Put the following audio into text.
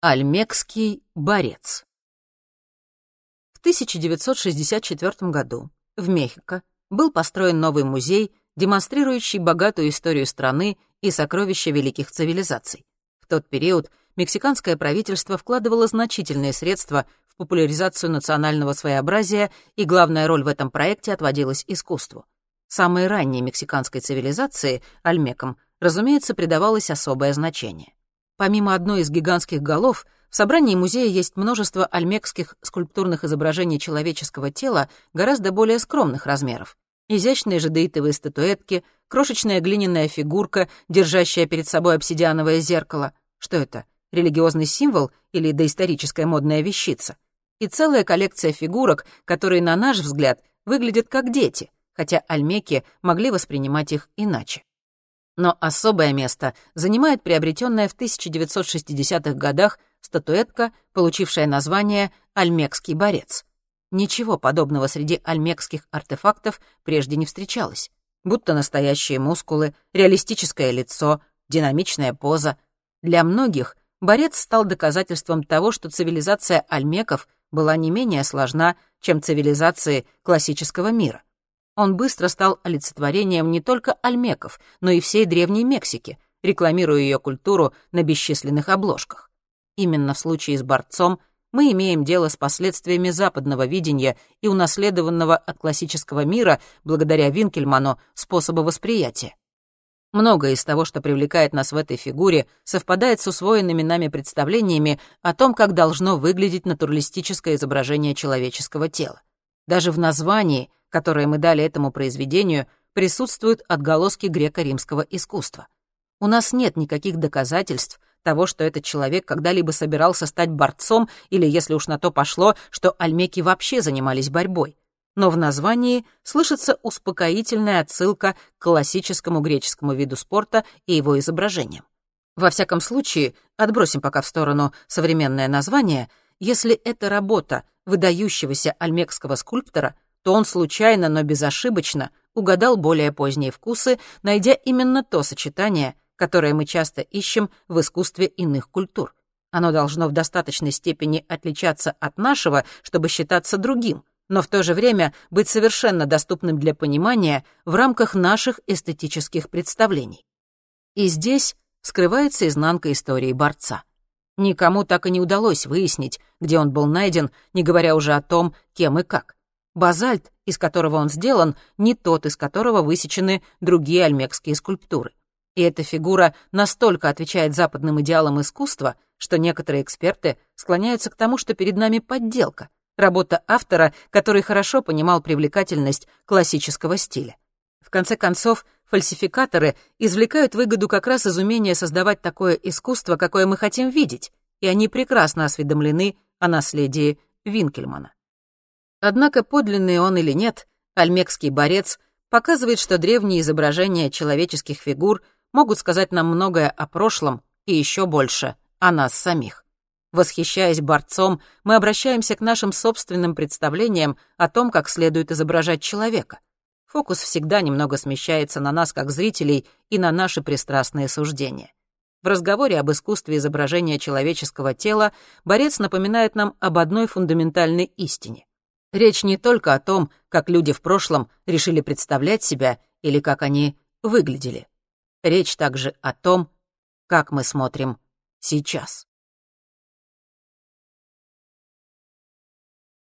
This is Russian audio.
Альмекский борец. В 1964 году в Мехико был построен новый музей, демонстрирующий богатую историю страны и сокровища великих цивилизаций. В тот период мексиканское правительство вкладывало значительные средства в популяризацию национального своеобразия, и главная роль в этом проекте отводилась искусству. Самой ранней мексиканской цивилизации, альмекам, разумеется, придавалось особое значение. Помимо одной из гигантских голов, в собрании музея есть множество альмекских скульптурных изображений человеческого тела гораздо более скромных размеров. Изящные жадеитовые статуэтки, крошечная глиняная фигурка, держащая перед собой обсидиановое зеркало. Что это, религиозный символ или доисторическая модная вещица? И целая коллекция фигурок, которые, на наш взгляд, выглядят как дети, хотя альмеки могли воспринимать их иначе. Но особое место занимает приобретенная в 1960-х годах статуэтка, получившая название «Альмекский борец». Ничего подобного среди альмекских артефактов прежде не встречалось. Будто настоящие мускулы, реалистическое лицо, динамичная поза. Для многих борец стал доказательством того, что цивилизация альмеков была не менее сложна, чем цивилизации классического мира. Он быстро стал олицетворением не только альмеков, но и всей Древней Мексики, рекламируя ее культуру на бесчисленных обложках. Именно в случае с борцом мы имеем дело с последствиями западного видения и унаследованного от классического мира, благодаря Винкельману, способа восприятия. Многое из того, что привлекает нас в этой фигуре, совпадает с усвоенными нами представлениями о том, как должно выглядеть натуралистическое изображение человеческого тела. Даже в названии которое мы дали этому произведению, присутствуют отголоски греко-римского искусства. У нас нет никаких доказательств того, что этот человек когда-либо собирался стать борцом или, если уж на то пошло, что альмеки вообще занимались борьбой. Но в названии слышится успокоительная отсылка к классическому греческому виду спорта и его изображениям. Во всяком случае, отбросим пока в сторону современное название, если это работа выдающегося альмекского скульптора — то он случайно, но безошибочно угадал более поздние вкусы, найдя именно то сочетание, которое мы часто ищем в искусстве иных культур. Оно должно в достаточной степени отличаться от нашего, чтобы считаться другим, но в то же время быть совершенно доступным для понимания в рамках наших эстетических представлений. И здесь скрывается изнанка истории борца. Никому так и не удалось выяснить, где он был найден, не говоря уже о том, кем и как. Базальт, из которого он сделан, не тот, из которого высечены другие альмекские скульптуры. И эта фигура настолько отвечает западным идеалам искусства, что некоторые эксперты склоняются к тому, что перед нами подделка, работа автора, который хорошо понимал привлекательность классического стиля. В конце концов, фальсификаторы извлекают выгоду как раз из умения создавать такое искусство, какое мы хотим видеть, и они прекрасно осведомлены о наследии Винкельмана. Однако подлинный он или нет, альмекский борец показывает, что древние изображения человеческих фигур могут сказать нам многое о прошлом и еще больше о нас самих. Восхищаясь борцом, мы обращаемся к нашим собственным представлениям о том, как следует изображать человека. Фокус всегда немного смещается на нас, как зрителей, и на наши пристрастные суждения. В разговоре об искусстве изображения человеческого тела борец напоминает нам об одной фундаментальной истине. Речь не только о том, как люди в прошлом решили представлять себя или как они выглядели. Речь также о том, как мы смотрим сейчас.